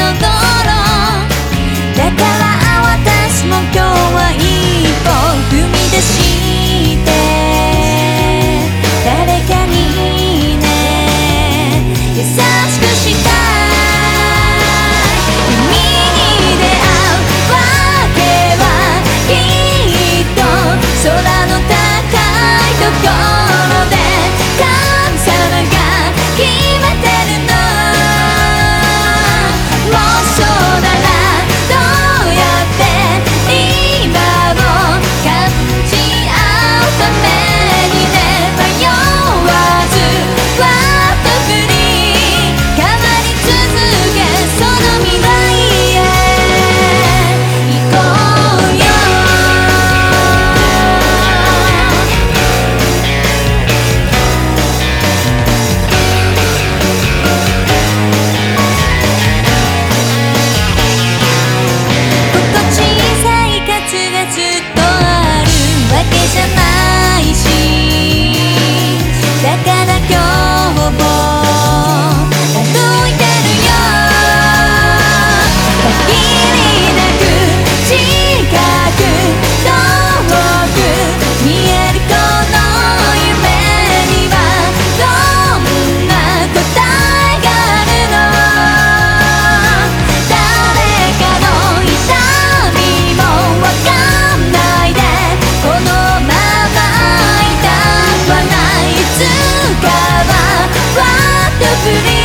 の the pretty